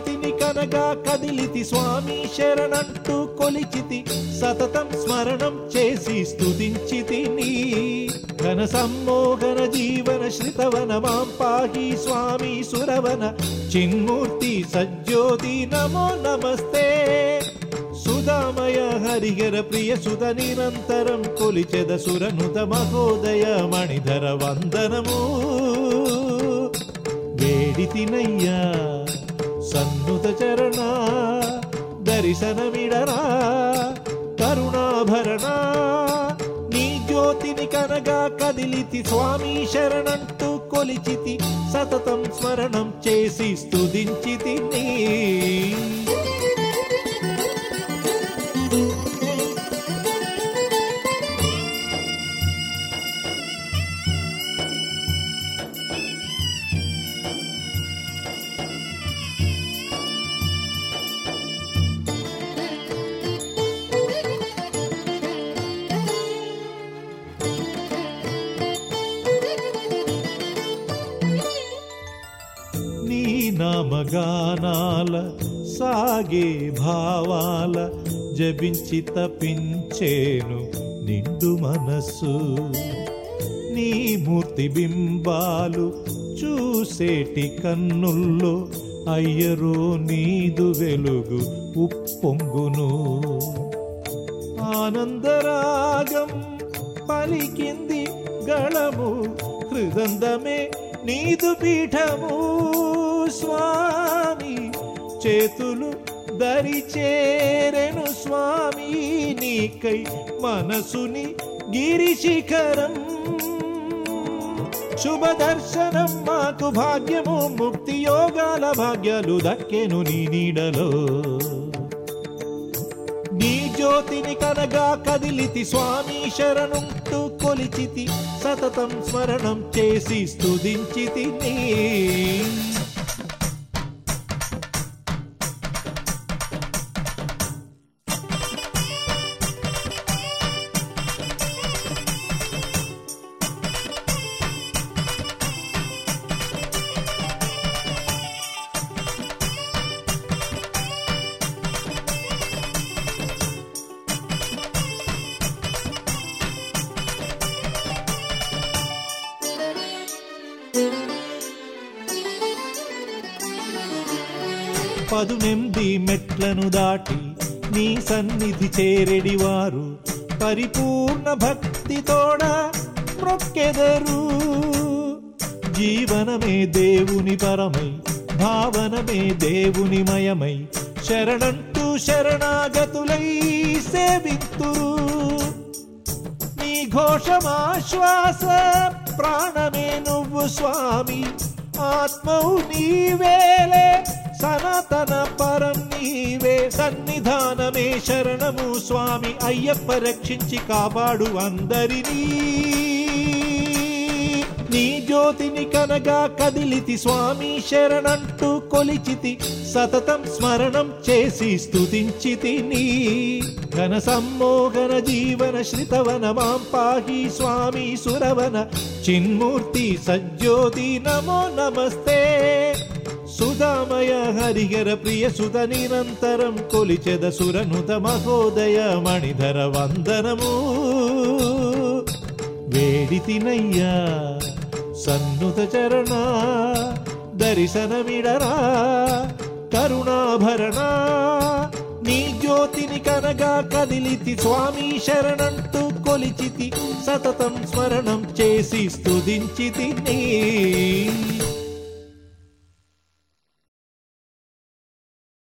జ్యోతిని కనగా కదిలితి స్వామి శరణంటూ కొలిచితి. సతతం స్మరణం చేసి స్తుతించితి నీ. ఘన సమ్మోహన జీవన శ్రితవన మాం పాహి స్వామి సురవన. చిన్మూర్తి సజ్జ్యోతి నమో నమస్తే. సుధామయ హరిహర ప్రియ సుధ నిరంతరం కొలిచెద సురనుత మహోదయ మణిధర వందనము. వేడితినయ్యా సన్నుత చరణ దర్శనమిడరా కరుణాభరణ. నీ జ్యోతిని కనగా కదిలితి స్వామి శరణంటూ కొలిచితి సతతం స్మరణం చేసి స్తుతించితి నామగానాల సాగే భావాల జపించి తపించేను నిండు మనస్సు. నీ మూర్తి బింబాలు చూసేటి కన్నుల్లో అయ్యరో నీదు వెలుగు ఉప్పొంగును. ఆనందరాగం పలికింది గళము హృదందమే నీదు పీఠము. స్వామి చేతులు దరి చేరెను స్వామి నీకై మనసుని గిరిశిఖరం. శుభదర్శనం శుభ దర్శనం మాకు భాగ్యము ముక్తి యోగాల భాగ్యాలు దక్కెను నీ నీడలో. నీ జ్యోతిని కనగా కదిలితి స్వామి శరణుంటూ కొలిచితి సతతం స్మరణం చేసి స్తుదించితి నీ. పదునెంది మెట్లను దాటి నీ సన్నిధి చేరెడివారు. పరిపూర్ణ భక్తితోడ మొక్కెదరు జీవనమే దేవుని పరమై భావనమే దేవుని మయమై శరణంటూ శరణాగతులై సేవింతురు. నీ ఘోషమాశ్వాస ప్రాణమే నువ్వు స్వామి. ఆత్మవు నీవేలే సనాతన సన్నిధానమే శరణము స్వామి అయ్యప్ప రక్షించి కాపాడు అందరినీ. నీ జ్యోతిని కనగా కదిలితి స్వామి శరణంటూ కొలిచితి సతతం స్మరణం చేసి స్తుతించితి నీ. ఘన సమ్మోహన జీవన శ్రితవన మాం పాహి స్వామి సురవన చిన్మూర్తి సజ్జ్యోతి నమో నమస్తే. సుధామయ హరిహర ప్రియ సుత నిరంతరం కొలిచెద సురనుత మహోదయ మణిధర వందనము. వేడి తినయ్యా సన్నుత చరణ దర్శనమిడరా కరుణాభరణ. నీ జ్యోతిని కనగా కదిలితి స్వామి శరణంటూ కొలిచితి సతతం స్మరణం చేసి స్తుదించితి నీ